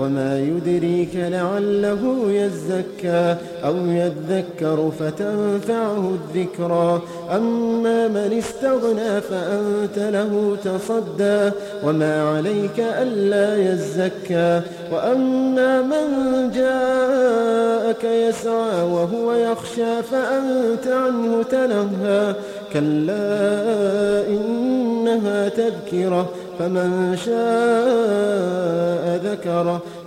وما يدريك لعله يزكى أو يذكر فتنفعه الذكرى. أما من استغنى فأنت له تصدى وما عليك ألا يزكى. وأما من جاءك يسعى وهو يخشى فأنت عنه تلهى. كلا إنها تذكرة فمن شاء ذكره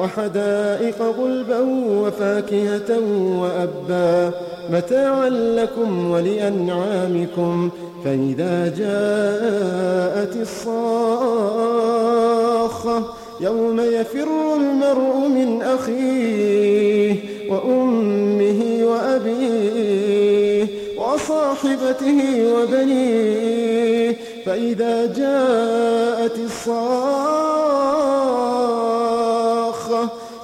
وحدائق غلبا وفاكهة وأبا متاعا لكم ولأنعامكم فإذا جاءت الصاخة يوم يفر المرء من أخيه وأمه وأبيه وصاحبته وبنيه فإذا جاءت الصاخة